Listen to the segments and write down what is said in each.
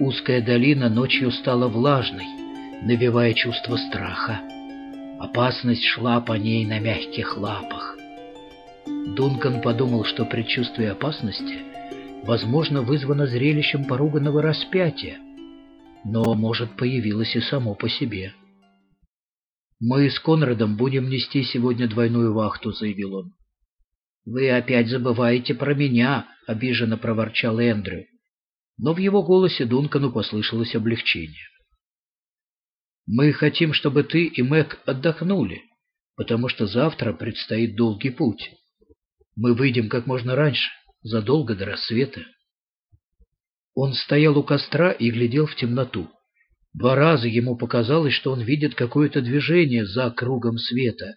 Узкая долина ночью стала влажной, навевая чувство страха. Опасность шла по ней на мягких лапах. Дункан подумал, что предчувствие опасности, возможно, вызвано зрелищем поруганного распятия, но, может, появилось и само по себе. «Мы с Конрадом будем нести сегодня двойную вахту», — заявил он. «Вы опять забываете про меня», — обиженно проворчал Эндрю. Но в его голосе Дункану послышалось облегчение. «Мы хотим, чтобы ты и Мэг отдохнули, потому что завтра предстоит долгий путь. Мы выйдем как можно раньше, задолго до рассвета». Он стоял у костра и глядел в темноту. Два раза ему показалось, что он видит какое-то движение за кругом света,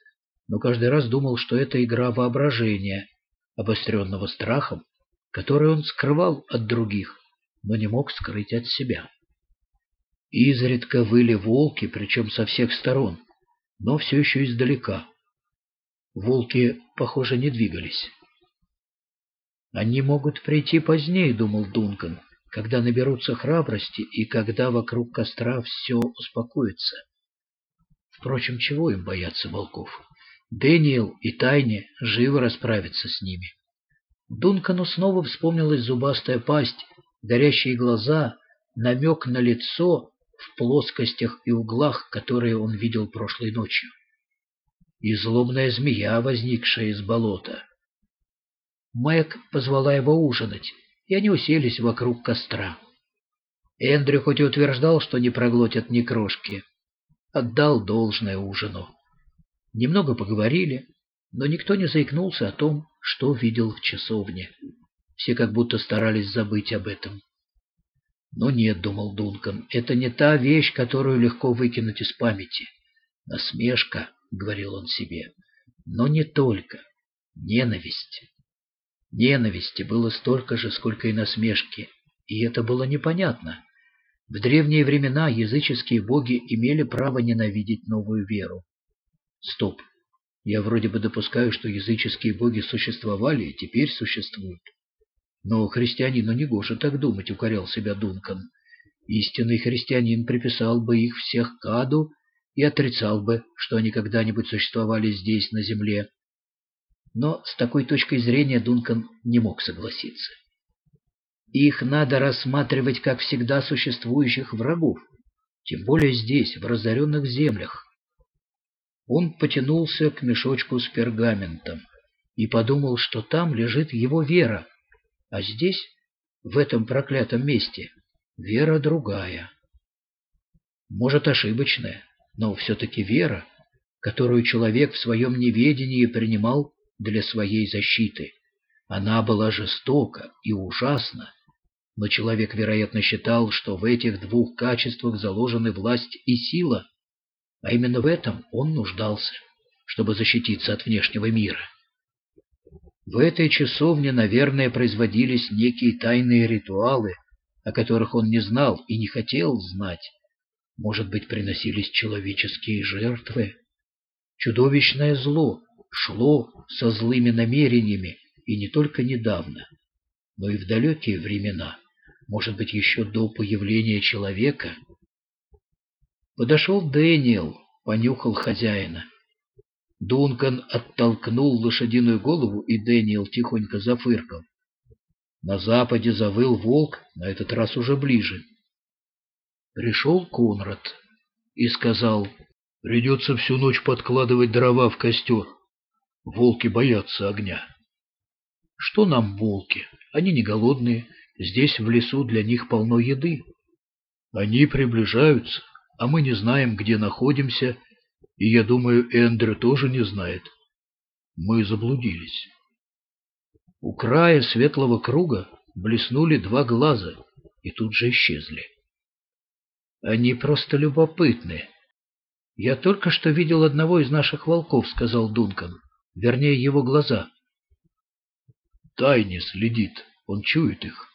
но каждый раз думал, что это игра воображения, обостренного страхом, который он скрывал от других, но не мог скрыть от себя. Изредка выли волки, причем со всех сторон, но все еще издалека. Волки, похоже, не двигались. «Они могут прийти позднее», — думал Дункан, когда наберутся храбрости и когда вокруг костра все успокоится. Впрочем, чего им бояться волков? Дэниел и Тайне живо расправятся с ними. Дункану снова вспомнилась зубастая пасть, горящие глаза, намек на лицо в плоскостях и углах, которые он видел прошлой ночью. И злобная змея, возникшая из болота. Мэг позвала его ужинать, и они уселись вокруг костра. Эндрю хоть и утверждал, что не проглотят ни крошки, отдал должное ужину. Немного поговорили, но никто не заикнулся о том, что видел в часовне. Все как будто старались забыть об этом. Но нет, думал Дункан, это не та вещь, которую легко выкинуть из памяти. Насмешка, говорил он себе, но не только. Ненависть. Ненависти было столько же, сколько и насмешки, и это было непонятно. В древние времена языческие боги имели право ненавидеть новую веру. Стоп. Я вроде бы допускаю, что языческие боги существовали и теперь существуют. Но христианину не гоже так думать, укорял себя Дункан. Истинный христианин приписал бы их всех к аду и отрицал бы, что они когда-нибудь существовали здесь, на земле. Но с такой точкой зрения Дункан не мог согласиться. Их надо рассматривать как всегда существующих врагов, тем более здесь, в разоренных землях. Он потянулся к мешочку с пергаментом и подумал, что там лежит его вера, а здесь, в этом проклятом месте, вера другая. Может, ошибочная, но все-таки вера, которую человек в своем неведении принимал для своей защиты. Она была жестока и ужасна, но человек, вероятно, считал, что в этих двух качествах заложены власть и сила, а именно в этом он нуждался, чтобы защититься от внешнего мира. В этой часовне, наверное, производились некие тайные ритуалы, о которых он не знал и не хотел знать. Может быть, приносились человеческие жертвы? Чудовищное зло шло со злыми намерениями и не только недавно, но и в далекие времена, может быть, еще до появления человека — Подошел Дэниел, понюхал хозяина. Дункан оттолкнул лошадиную голову, и Дэниел тихонько зафыркал. На западе завыл волк, на этот раз уже ближе. Пришел Конрад и сказал, «Придется всю ночь подкладывать дрова в костер. Волки боятся огня». «Что нам волки? Они не голодные. Здесь в лесу для них полно еды». «Они приближаются а мы не знаем, где находимся, и, я думаю, Эндрю тоже не знает. Мы заблудились. У края светлого круга блеснули два глаза и тут же исчезли. Они просто любопытны. Я только что видел одного из наших волков, сказал Дункан. Вернее, его глаза. Тайне следит, он чует их.